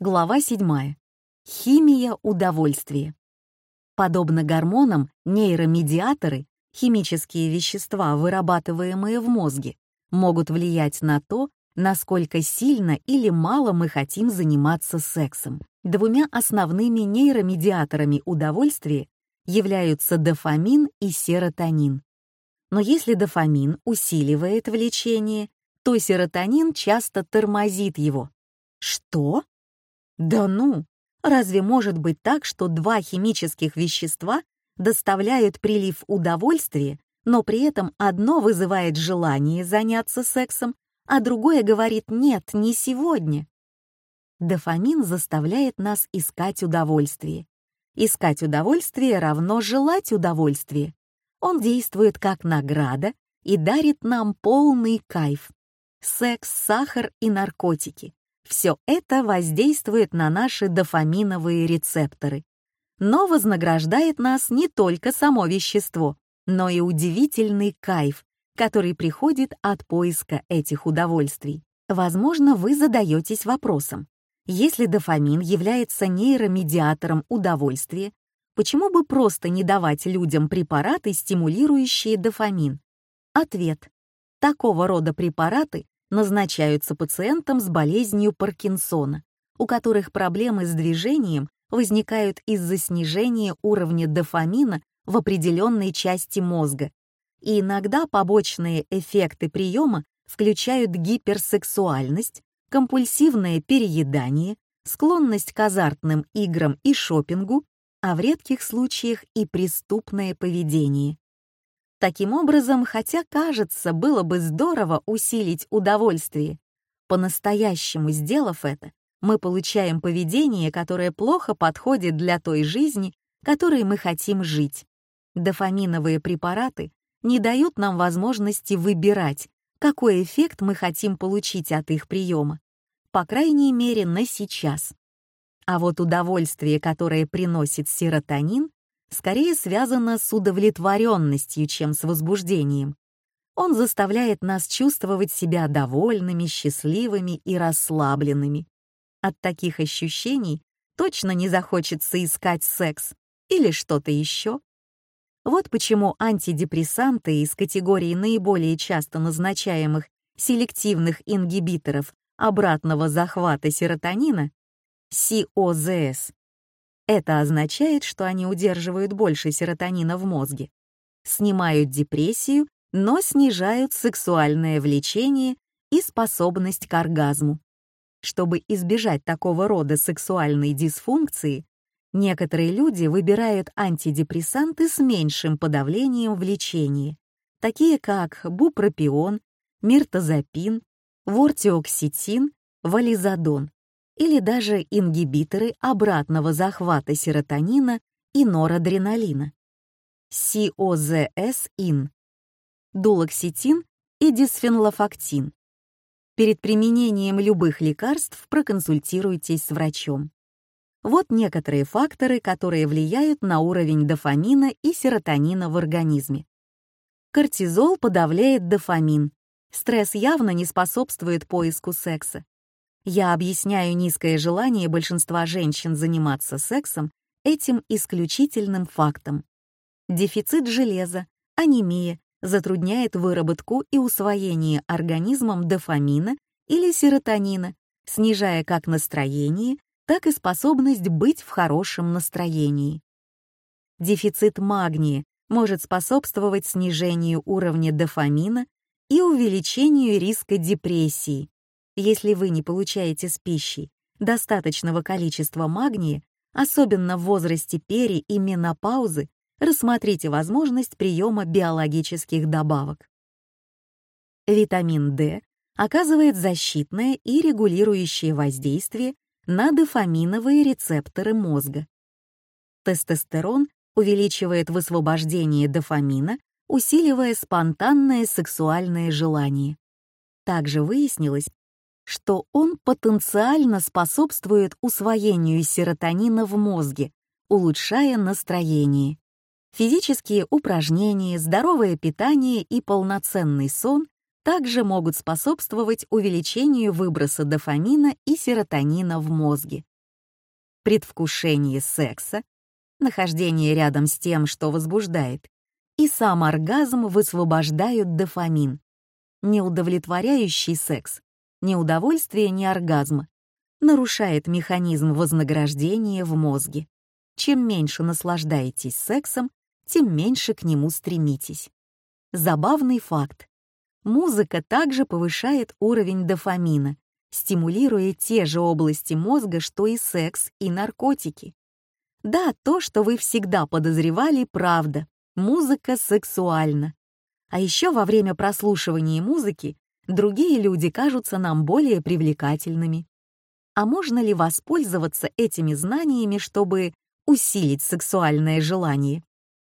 Глава 7. Химия удовольствия. Подобно гормонам, нейромедиаторы, химические вещества, вырабатываемые в мозге, могут влиять на то, насколько сильно или мало мы хотим заниматься сексом. Двумя основными нейромедиаторами удовольствия являются дофамин и серотонин. Но если дофамин усиливает влечение, то серотонин часто тормозит его. Что? Да ну! Разве может быть так, что два химических вещества доставляют прилив удовольствия, но при этом одно вызывает желание заняться сексом, а другое говорит «нет, не сегодня». Дофамин заставляет нас искать удовольствие. Искать удовольствие равно желать удовольствие. Он действует как награда и дарит нам полный кайф. Секс, сахар и наркотики все это воздействует на наши дофаминовые рецепторы, но вознаграждает нас не только само вещество, но и удивительный кайф, который приходит от поиска этих удовольствий. Возможно, вы задаетесь вопросом, если дофамин является нейромедиатором удовольствия, почему бы просто не давать людям препараты, стимулирующие дофамин? Ответ. Такого рода препараты назначаются пациентам с болезнью Паркинсона, у которых проблемы с движением возникают из-за снижения уровня дофамина в определенной части мозга. И иногда побочные эффекты приема включают гиперсексуальность, компульсивное переедание, склонность к азартным играм и шопингу, а в редких случаях и преступное поведение. Таким образом, хотя кажется, было бы здорово усилить удовольствие, по-настоящему сделав это, мы получаем поведение, которое плохо подходит для той жизни, которой мы хотим жить. Дофаминовые препараты не дают нам возможности выбирать, какой эффект мы хотим получить от их приема, по крайней мере на сейчас. А вот удовольствие, которое приносит серотонин, скорее связано с удовлетворенностью, чем с возбуждением. Он заставляет нас чувствовать себя довольными, счастливыми и расслабленными. От таких ощущений точно не захочется искать секс или что-то еще. Вот почему антидепрессанты из категории наиболее часто назначаемых селективных ингибиторов обратного захвата серотонина, СОЗС, это означает, что они удерживают больше серотонина в мозге, снимают депрессию, но снижают сексуальное влечение и способность к оргазму. Чтобы избежать такого рода сексуальной дисфункции, некоторые люди выбирают антидепрессанты с меньшим подавлением в лечении, такие как бупропион, миртозапин, вортиоксетин, вализодон или даже ингибиторы обратного захвата серотонина и норадреналина. СОЗС-ин, дулоксетин и дисфенлофактин. Перед применением любых лекарств проконсультируйтесь с врачом. Вот некоторые факторы, которые влияют на уровень дофамина и серотонина в организме. Кортизол подавляет дофамин. Стресс явно не способствует поиску секса. Я объясняю низкое желание большинства женщин заниматься сексом этим исключительным фактом. Дефицит железа, анемия затрудняет выработку и усвоение организмом дофамина или серотонина, снижая как настроение, так и способность быть в хорошем настроении. Дефицит магния может способствовать снижению уровня дофамина и увеличению риска депрессии, если вы не получаете с пищей достаточного количества магния, особенно в возрасте пери и менопаузы, рассмотрите возможность приема биологических добавок. Витамин D оказывает защитное и регулирующее воздействие на дофаминовые рецепторы мозга. Тестостерон увеличивает высвобождение дофамина, усиливая спонтанное сексуальное желание. Также выяснилось, что он потенциально способствует усвоению серотонина в мозге, улучшая настроение. Физические упражнения, здоровое питание и полноценный сон также могут способствовать увеличению выброса дофамина и серотонина в мозге. Предвкушение секса, нахождение рядом с тем, что возбуждает, и сам оргазм высвобождают дофамин. Неудовлетворяющий секс ни удовольствие, ни оргазма, нарушает механизм вознаграждения в мозге. Чем меньше наслаждаетесь сексом, тем меньше к нему стремитесь. Забавный факт. Музыка также повышает уровень дофамина, стимулируя те же области мозга, что и секс и наркотики. Да, то, что вы всегда подозревали, правда. Музыка сексуальна. А еще во время прослушивания музыки другие люди кажутся нам более привлекательными. А можно ли воспользоваться этими знаниями, чтобы усилить сексуальное желание?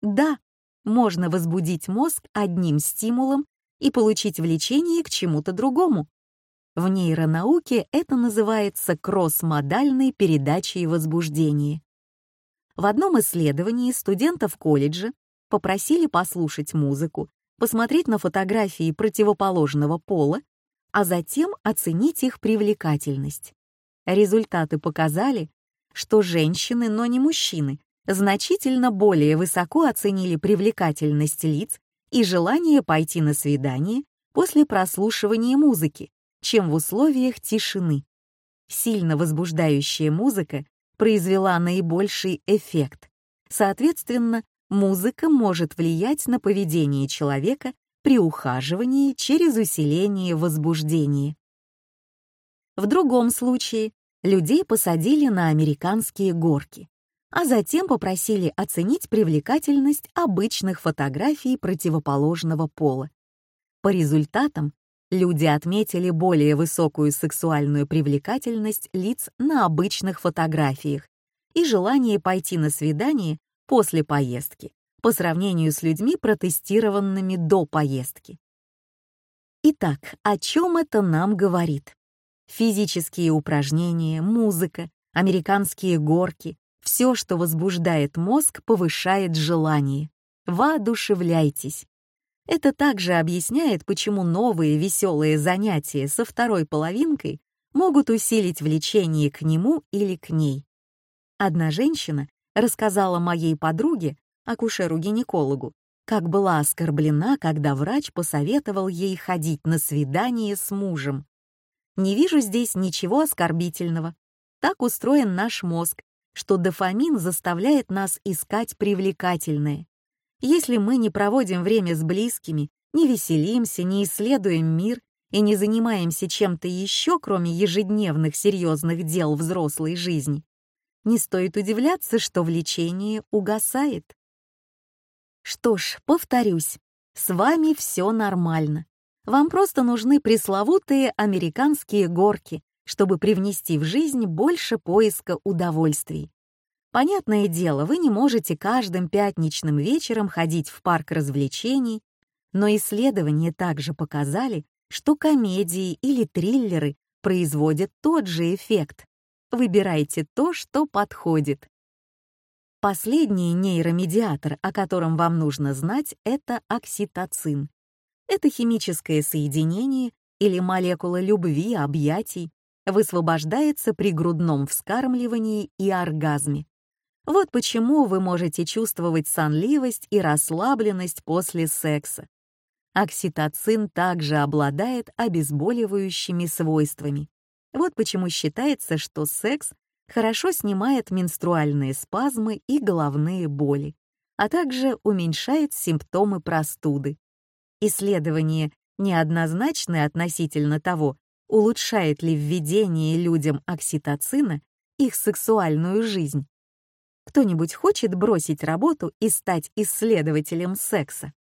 Да, можно возбудить мозг одним стимулом и получить влечение к чему-то другому. В нейронауке это называется кросс-модальной передачей возбуждения. В одном исследовании студентов колледжа попросили послушать музыку, посмотреть на фотографии противоположного пола, а затем оценить их привлекательность. Результаты показали, что женщины, но не мужчины, значительно более высоко оценили привлекательность лиц и желание пойти на свидание после прослушивания музыки, чем в условиях тишины. Сильно возбуждающая музыка произвела наибольший эффект. Соответственно, Музыка может влиять на поведение человека при ухаживании через усиление возбуждения. В другом случае людей посадили на американские горки, а затем попросили оценить привлекательность обычных фотографий противоположного пола. По результатам люди отметили более высокую сексуальную привлекательность лиц на обычных фотографиях, и желание пойти на свидание после поездки по сравнению с людьми, протестированными до поездки. Итак, о чем это нам говорит? Физические упражнения, музыка, американские горки — все, что возбуждает мозг, повышает желание. Воодушевляйтесь! Это также объясняет, почему новые веселые занятия со второй половинкой могут усилить влечение к нему или к ней. Одна женщина рассказала моей подруге, акушеру-гинекологу, как была оскорблена, когда врач посоветовал ей ходить на свидание с мужем. Не вижу здесь ничего оскорбительного. Так устроен наш мозг, что дофамин заставляет нас искать привлекательное. Если мы не проводим время с близкими, не веселимся, не исследуем мир и не занимаемся чем-то еще, кроме ежедневных серьезных дел взрослой жизни, не стоит удивляться, что влечение угасает. Что ж, повторюсь, с вами все нормально. Вам просто нужны пресловутые американские горки, чтобы привнести в жизнь больше поиска удовольствий. Понятное дело, вы не можете каждым пятничным вечером ходить в парк развлечений, но исследования также показали, что комедии или триллеры производят тот же эффект. Выбирайте то, что подходит. Последний нейромедиатор, о котором вам нужно знать, это окситоцин. Это химическое соединение или молекула любви, объятий, высвобождается при грудном вскармливании и оргазме. Вот почему вы можете чувствовать сонливость и расслабленность после секса. Окситоцин также обладает обезболивающими свойствами. Вот почему считается, что секс хорошо снимает менструальные спазмы и головные боли, а также уменьшает симптомы простуды. Исследования неоднозначны относительно того, улучшает ли введение людям окситоцина их сексуальную жизнь. Кто-нибудь хочет бросить работу и стать исследователем секса?